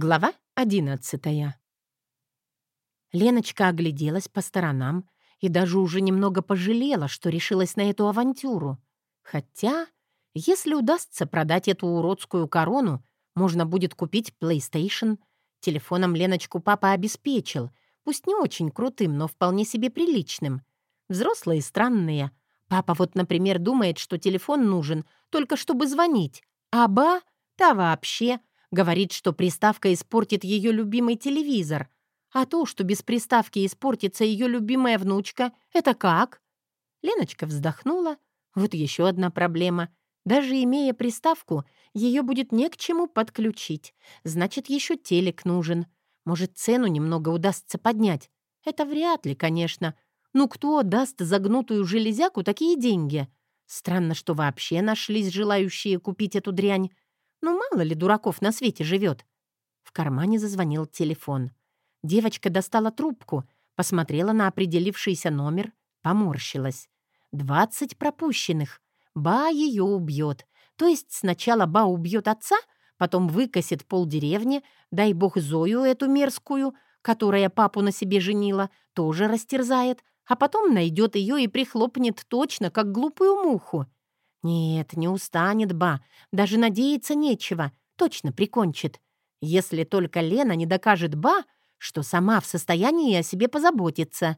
Глава одиннадцатая. Леночка огляделась по сторонам и даже уже немного пожалела, что решилась на эту авантюру. Хотя, если удастся продать эту уродскую корону, можно будет купить PlayStation. Телефоном Леночку папа обеспечил, пусть не очень крутым, но вполне себе приличным. Взрослые странные. Папа вот, например, думает, что телефон нужен только чтобы звонить, а ба, та вообще — Говорит, что приставка испортит ее любимый телевизор. А то, что без приставки испортится ее любимая внучка, это как? Леночка вздохнула. Вот еще одна проблема. Даже имея приставку, ее будет не к чему подключить. Значит, еще телек нужен. Может, цену немного удастся поднять. Это вряд ли, конечно. Ну кто даст загнутую железяку такие деньги? Странно, что вообще нашлись желающие купить эту дрянь. Ну, мало ли дураков на свете живет. В кармане зазвонил телефон. Девочка достала трубку, посмотрела на определившийся номер, поморщилась. «Двадцать пропущенных. Ба ее убьет. То есть сначала Ба убьет отца, потом выкосит полдеревни, дай бог Зою эту мерзкую, которая папу на себе женила, тоже растерзает, а потом найдет ее и прихлопнет точно, как глупую муху. Нет, не устанет Ба, даже надеяться нечего, точно прикончит. Если только Лена не докажет Ба, что сама в состоянии о себе позаботиться.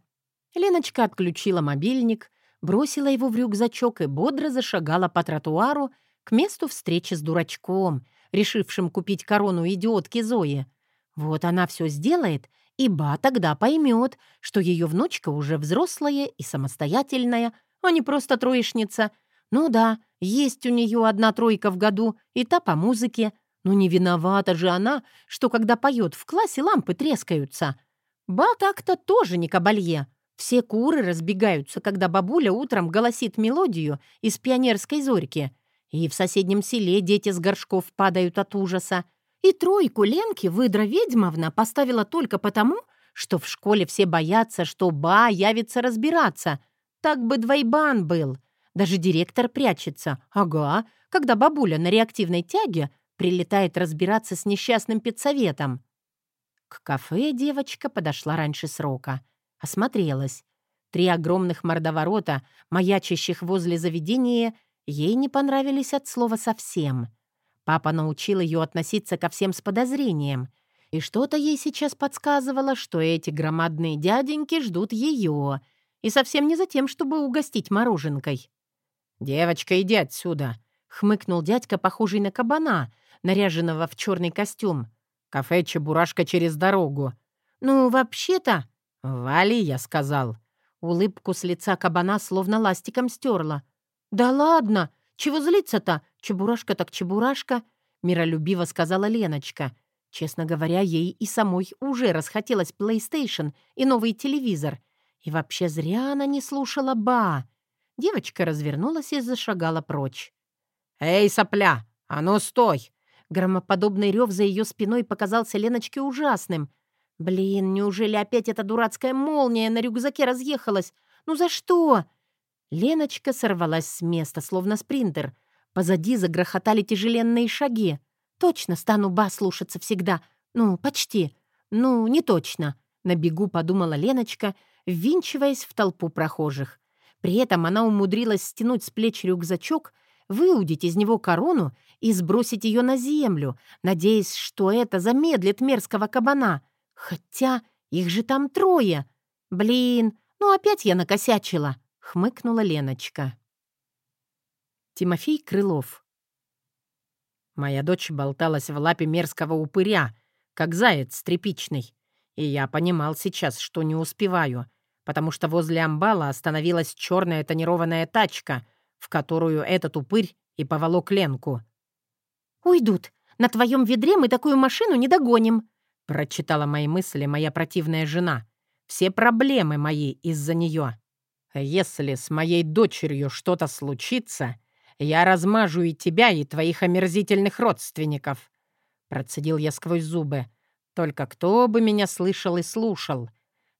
Леночка отключила мобильник, бросила его в рюкзачок и бодро зашагала по тротуару к месту встречи с дурачком, решившим купить корону идиотки Зои. Вот она все сделает, и Ба тогда поймет, что ее внучка уже взрослая и самостоятельная, а не просто троечница — ну да, есть у нее одна тройка в году, и та по музыке. Но не виновата же она, что когда поет в классе, лампы трескаются. Ба так-то тоже не кабалье. Все куры разбегаются, когда бабуля утром голосит мелодию из пионерской зорьки. И в соседнем селе дети с горшков падают от ужаса. И тройку Ленки выдра Ведьмовна поставила только потому, что в школе все боятся, что Ба явится разбираться. Так бы двойбан был — даже директор прячется. Ага, когда бабуля на реактивной тяге прилетает разбираться с несчастным педсоветом. К кафе девочка подошла раньше срока. Осмотрелась. Три огромных мордоворота, маячащих возле заведения, ей не понравились от слова совсем. Папа научил ее относиться ко всем с подозрением. И что-то ей сейчас подсказывало, что эти громадные дяденьки ждут ее. И совсем не за тем, чтобы угостить мороженкой. «Девочка, иди отсюда!» — хмыкнул дядька, похожий на кабана, наряженного в черный костюм. «Кафе «Чебурашка» через дорогу». «Ну, вообще-то...» «Вали, я сказал». Улыбку с лица кабана словно ластиком стерла. «Да ладно! Чего злиться-то? Чебурашка так чебурашка!» — миролюбиво сказала Леночка. Честно говоря, ей и самой уже расхотелось PlayStation и новый телевизор. И вообще зря она не слушала Ба. Девочка развернулась и зашагала прочь. «Эй, сопля! А ну, стой!» Громоподобный рев за ее спиной показался Леночке ужасным. «Блин, неужели опять эта дурацкая молния на рюкзаке разъехалась? Ну за что?» Леночка сорвалась с места, словно спринтер. Позади загрохотали тяжеленные шаги. «Точно стану ба слушаться всегда. Ну, почти. Ну, не точно», — на бегу подумала Леночка, ввинчиваясь в толпу прохожих. При этом она умудрилась стянуть с плеч рюкзачок, выудить из него корону и сбросить ее на землю, надеясь, что это замедлит мерзкого кабана. Хотя их же там трое. Блин, ну опять я накосячила, — хмыкнула Леночка. Тимофей Крылов Моя дочь болталась в лапе мерзкого упыря, как заяц тряпичный, и я понимал сейчас, что не успеваю — потому что возле амбала остановилась черная тонированная тачка, в которую этот упырь и поволок Ленку. «Уйдут. На твоем ведре мы такую машину не догоним», — прочитала мои мысли моя противная жена. «Все проблемы мои из-за нее. Если с моей дочерью что-то случится, я размажу и тебя, и твоих омерзительных родственников», — процедил я сквозь зубы. «Только кто бы меня слышал и слушал?»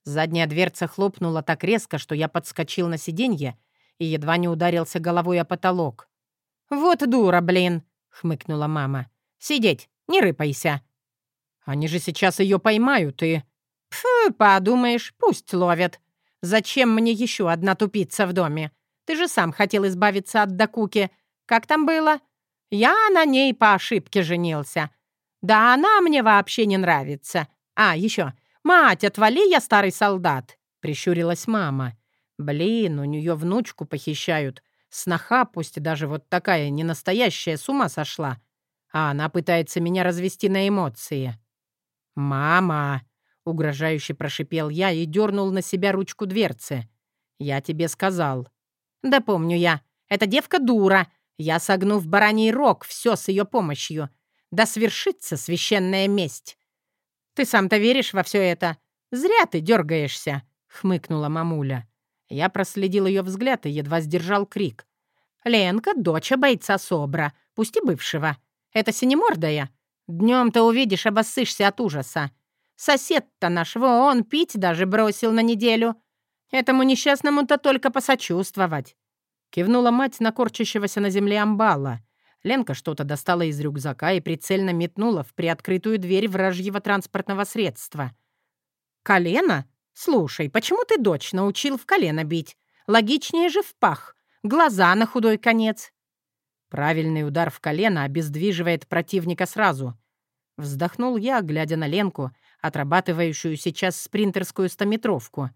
Задняя дверца хлопнула так резко, что я подскочил на сиденье и едва не ударился головой о потолок. «Вот дура, блин!» — хмыкнула мама. «Сидеть, не рыпайся!» Они же сейчас ее поймают и...» «Фу, подумаешь, пусть ловят. Зачем мне еще одна тупица в доме? Ты же сам хотел избавиться от Дакуки. Как там было? Я на ней по ошибке женился. Да она мне вообще не нравится. А, еще. Мать, отвали, я старый солдат!» — прищурилась мама. «Блин, у нее внучку похищают. Сноха, пусть даже вот такая ненастоящая, с ума сошла. А она пытается меня развести на эмоции». «Мама!» — угрожающе прошипел я и дернул на себя ручку дверцы. «Я тебе сказал». «Да помню я. Эта девка дура. Я согну бараний рог, все с ее помощью. Да свершится священная месть. Ты сам-то веришь во все это? Зря ты дергаешься», — хмыкнула мамуля. Я проследил ее взгляд и едва сдержал крик. «Ленка — доча бойца СОБРа, пусть и бывшего. Это синемордая. Днем-то увидишь, обоссышься от ужаса. Сосед-то наш, он пить даже бросил на неделю. Этому несчастному-то только посочувствовать». Кивнула мать на корчащегося на земле амбала. Ленка что-то достала из рюкзака и прицельно метнула в приоткрытую дверь вражьего транспортного средства. «Колено? Слушай, почему ты дочь научил в колено бить? Логичнее же в пах. Глаза на худой конец». Правильный удар в колено обездвиживает противника сразу. Вздохнул я, глядя на Ленку, отрабатывающую сейчас спринтерскую стометровку.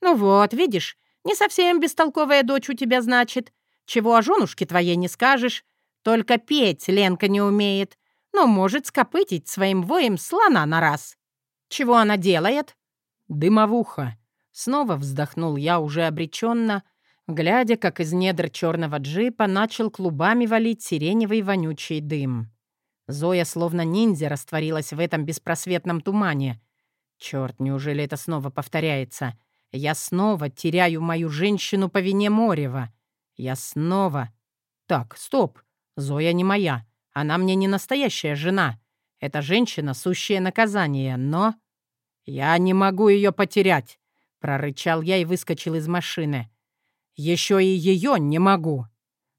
«Ну вот, видишь, не совсем бестолковая дочь у тебя, значит. Чего о женушке твоей не скажешь. Только петь Ленка не умеет, но может скопытить своим воем слона на раз. Чего она делает?» «Дымовуха». Снова вздохнул я уже обреченно, глядя, как из недр черного джипа начал клубами валить сиреневый вонючий дым. Зоя словно ниндзя растворилась в этом беспросветном тумане. Черт, неужели это снова повторяется? Я снова теряю мою женщину по вине Морева. Я снова... Так, стоп. Зоя не моя. Она мне не настоящая жена. Эта женщина — сущее наказание, но... Я не могу ее потерять, — прорычал я и выскочил из машины. Еще и ее не могу.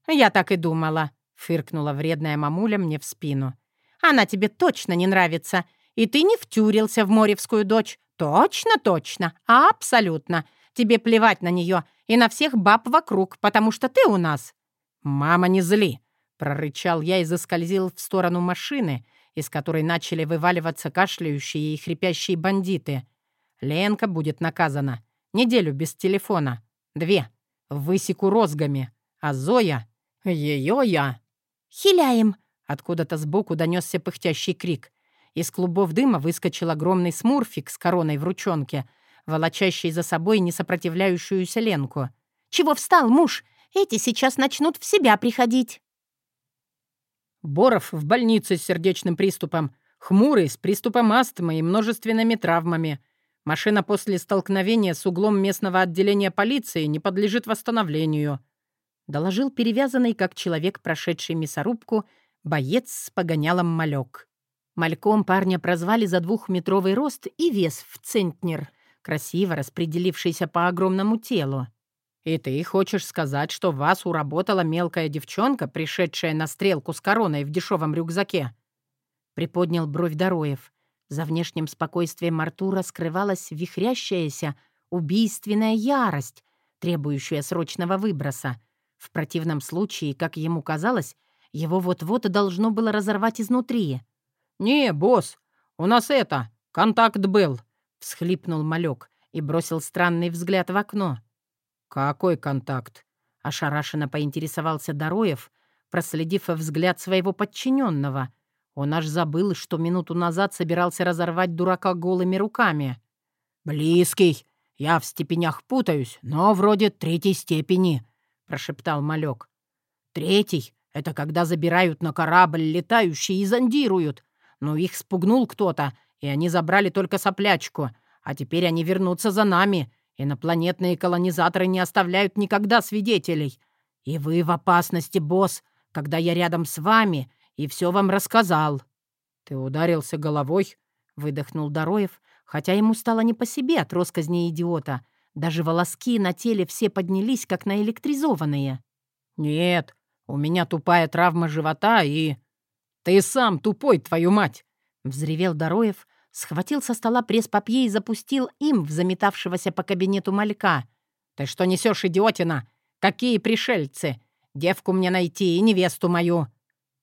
Я так и думала, — фыркнула вредная мамуля мне в спину. Она тебе точно не нравится, и ты не втюрился в Моревскую дочь. «Точно, точно, абсолютно. Тебе плевать на нее и на всех баб вокруг, потому что ты у нас». «Мама, не зли!» — прорычал я и заскользил в сторону машины, из которой начали вываливаться кашляющие и хрипящие бандиты. Ленка будет наказана. Неделю без телефона. Две. Высеку розгами. А Зоя... Ее я... «Хиляем!» — откуда-то сбоку донесся пыхтящий крик. Из клубов дыма выскочил огромный смурфик с короной в ручонке, волочащий за собой несопротивляющуюся Ленку. «Чего встал, муж? Эти сейчас начнут в себя приходить». Боров в больнице с сердечным приступом, хмурый с приступом астмы и множественными травмами. Машина после столкновения с углом местного отделения полиции не подлежит восстановлению», — доложил перевязанный, как человек, прошедший мясорубку, боец с погонялом малек. Мальком парня прозвали за двухметровый рост и вес в центнер, красиво распределившийся по огромному телу. «И ты хочешь сказать, что вас уработала мелкая девчонка, пришедшая на стрелку с короной в дешевом рюкзаке?» Приподнял бровь Дороев. За внешним спокойствием Артура скрывалась вихрящаяся, убийственная ярость, требующая срочного выброса. В противном случае, как ему казалось, его вот-вот должно было разорвать изнутри. «Не, босс, у нас это, контакт был», — всхлипнул малек и бросил странный взгляд в окно. «Какой контакт?» — ошарашенно поинтересовался Дороев, проследив взгляд своего подчиненного. Он аж забыл, что минуту назад собирался разорвать дурака голыми руками. «Близкий. Я в степенях путаюсь, но вроде третьей степени», — прошептал малек. «Третий — это когда забирают на корабль летающий и зондируют, но их спугнул кто-то, и они забрали только соплячку. А теперь они вернутся за нами. Инопланетные колонизаторы не оставляют никогда свидетелей. И вы в опасности, босс, когда я рядом с вами и все вам рассказал». «Ты ударился головой?» — выдохнул Дороев, хотя ему стало не по себе от росказни идиота. Даже волоски на теле все поднялись, как наэлектризованные. «Нет, у меня тупая травма живота и...» «Ты сам тупой, твою мать!» Взревел Дороев, схватил со стола пресс-папье и запустил им в заметавшегося по кабинету малька. «Ты что несешь, идиотина? Какие пришельцы? Девку мне найти и невесту мою!»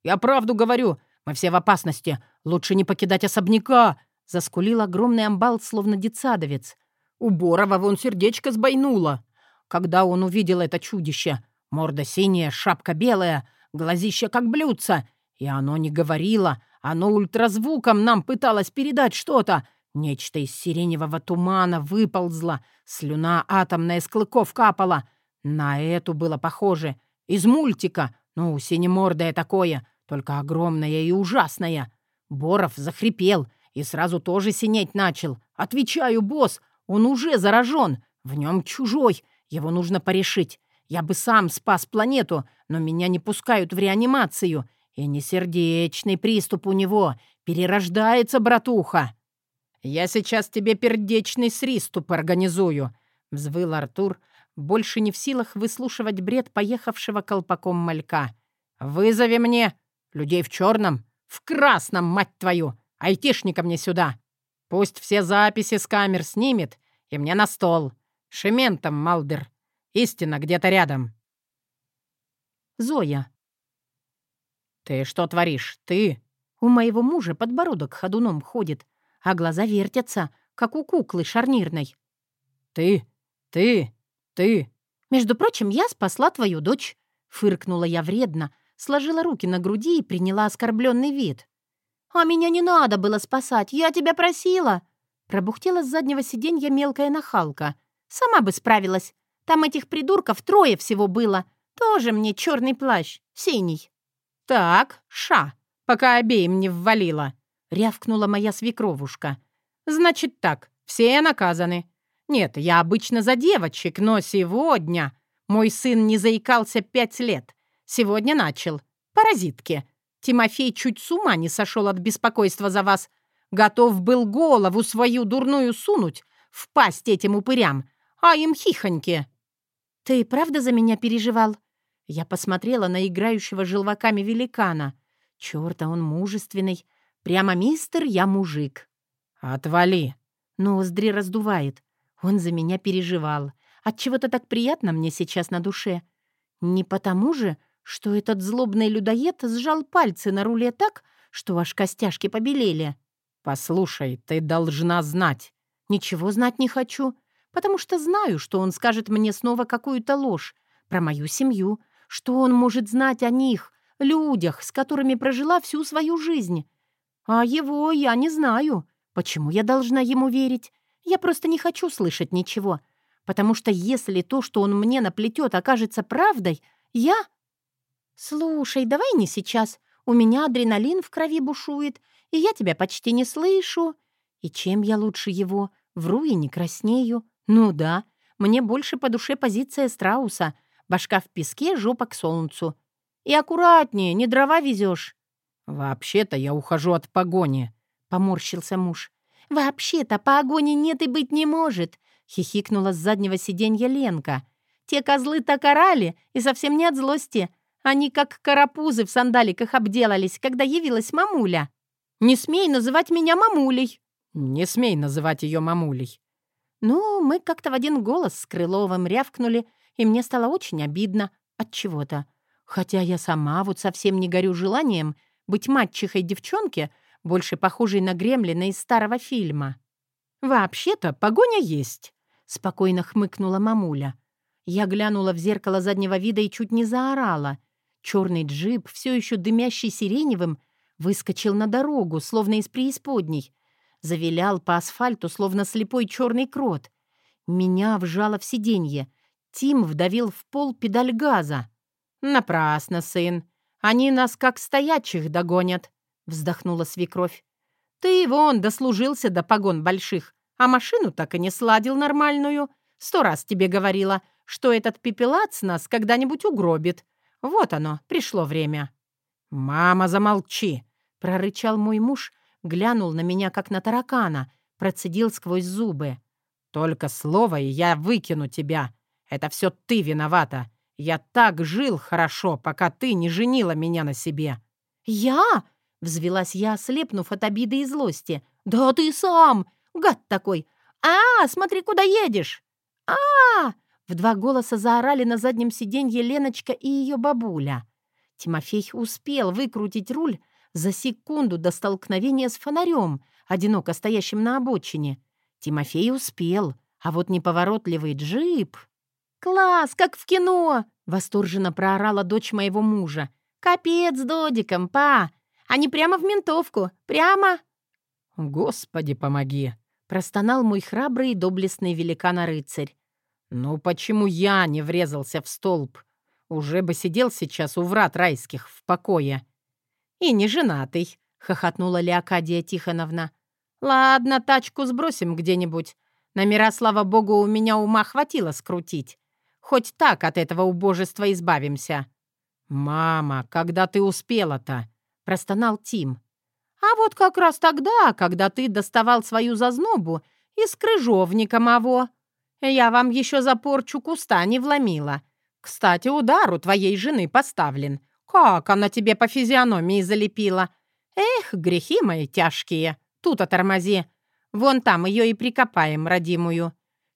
«Я правду говорю, мы все в опасности. Лучше не покидать особняка!» Заскулил огромный амбал, словно детсадовец. У Борова вон сердечко сбойнуло. Когда он увидел это чудище, морда синяя, шапка белая, глазище как блюдца, и оно не говорило, оно ультразвуком нам пыталось передать что-то. Нечто из сиреневого тумана выползло, слюна атомная с клыков капала. На эту было похоже. Из мультика. Ну, синемордое такое, только огромное и ужасное. Боров захрипел и сразу тоже синеть начал. «Отвечаю, босс, он уже заражен. В нем чужой. Его нужно порешить. Я бы сам спас планету, но меня не пускают в реанимацию. И не сердечный приступ у него. Перерождается, братуха. «Я сейчас тебе пердечный сриступ организую», — взвыл Артур, больше не в силах выслушивать бред поехавшего колпаком малька. «Вызови мне людей в черном, в красном, мать твою, айтишника мне сюда. Пусть все записи с камер снимет и мне на стол. Шементом, Малдер. Истина где-то рядом». Зоя. «Ты что творишь? Ты?» У моего мужа подбородок ходуном ходит, а глаза вертятся, как у куклы шарнирной. «Ты? Ты? Ты?» «Между прочим, я спасла твою дочь», — фыркнула я вредно, сложила руки на груди и приняла оскорбленный вид. «А меня не надо было спасать, я тебя просила!» Пробухтела с заднего сиденья мелкая нахалка. «Сама бы справилась. Там этих придурков трое всего было. Тоже мне черный плащ, синий». «Так, ша, пока обеим не ввалила», — рявкнула моя свекровушка. «Значит так, все наказаны. Нет, я обычно за девочек, но сегодня... Мой сын не заикался пять лет. Сегодня начал. Паразитки. Тимофей чуть с ума не сошел от беспокойства за вас. Готов был голову свою дурную сунуть в пасть этим упырям, а им хихоньки». «Ты правда за меня переживал?» Я посмотрела на играющего желваками великана. Чёрта, он мужественный. Прямо мистер, я мужик. «Отвали!» Ноздри раздувает. Он за меня переживал. Отчего-то так приятно мне сейчас на душе. Не потому же, что этот злобный людоед сжал пальцы на руле так, что аж костяшки побелели. «Послушай, ты должна знать». «Ничего знать не хочу, потому что знаю, что он скажет мне снова какую-то ложь про мою семью, что он может знать о них, людях, с которыми прожила всю свою жизнь? А его я не знаю. Почему я должна ему верить? Я просто не хочу слышать ничего. Потому что если то, что он мне наплетет, окажется правдой, я... Слушай, давай не сейчас. У меня адреналин в крови бушует, и я тебя почти не слышу. И чем я лучше его? Вру и не краснею. Ну да, мне больше по душе позиция страуса — Башка в песке, жопа к солнцу. И аккуратнее, не дрова везешь. «Вообще-то я ухожу от погони», — поморщился муж. «Вообще-то погони нет и быть не может», — хихикнула с заднего сиденья Ленка. «Те козлы так орали, и совсем не от злости. Они как карапузы в сандаликах обделались, когда явилась мамуля. Не смей называть меня мамулей». «Не смей называть ее мамулей». Ну, мы как-то в один голос с Крыловым рявкнули и мне стало очень обидно от чего-то. Хотя я сама вот совсем не горю желанием быть мачехой девчонки, больше похожей на гремлина из старого фильма. «Вообще-то погоня есть», — спокойно хмыкнула мамуля. Я глянула в зеркало заднего вида и чуть не заорала. Черный джип, все еще дымящий сиреневым, выскочил на дорогу, словно из преисподней. Завилял по асфальту, словно слепой черный крот. Меня вжало в сиденье — Тим вдавил в пол педаль газа. «Напрасно, сын. Они нас как стоячих догонят», — вздохнула свекровь. «Ты вон дослужился до погон больших, а машину так и не сладил нормальную. Сто раз тебе говорила, что этот пепелац нас когда-нибудь угробит. Вот оно, пришло время». «Мама, замолчи!» — прорычал мой муж, глянул на меня, как на таракана, процедил сквозь зубы. «Только слово, и я выкину тебя. Это все ты виновата. Я так жил хорошо, пока ты не женила меня на себе». «Я? Взвелась я, ослепнув от обиды и злости. «Да ты сам! Гад такой! А, смотри, куда едешь!» а, -а, В два голоса заорали на заднем сиденье Леночка и ее бабуля. Тимофей успел выкрутить руль за секунду до столкновения с фонарем, одиноко стоящим на обочине. Тимофей успел, а вот неповоротливый джип... «Класс, как в кино!» — восторженно проорала дочь моего мужа. «Капец додиком, па! Они прямо в ментовку! Прямо!» «Господи, помоги!» — простонал мой храбрый и доблестный великан-рыцарь. «Ну почему я не врезался в столб? Уже бы сидел сейчас у врат райских в покое». «И не женатый», — хохотнула Леокадия Тихоновна. «Ладно, тачку сбросим где-нибудь. Номера, слава богу, у меня ума хватило скрутить. Хоть так от этого убожества избавимся». «Мама, когда ты успела-то?» — простонал Тим. «А вот как раз тогда, когда ты доставал свою зазнобу из крыжовника моего. Я вам еще за порчу куста не вломила. Кстати, удар у твоей жены поставлен. Как она тебе по физиономии залепила? Эх, грехи мои тяжкие. Тут отормози. Вон там ее и прикопаем, родимую.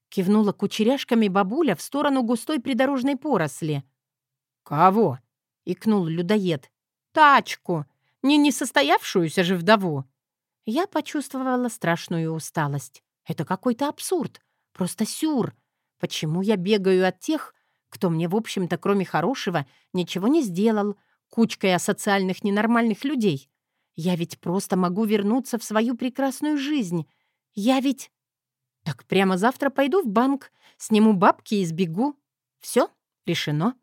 Кивнула кучеряшками бабуля в сторону густой придорожной поросли. «Кого?» — икнул людоед. «Тачку! Не несостоявшуюся же вдову!» Я почувствовала страшную усталость. Это какой-то абсурд. Просто сюр. Почему я бегаю от тех, кто мне, в общем-то, кроме хорошего, ничего не сделал, кучкой асоциальных ненормальных людей? Я ведь просто могу вернуться в свою прекрасную жизнь. Я ведь... Так прямо завтра пойду в банк, сниму бабки и сбегу. Все, решено.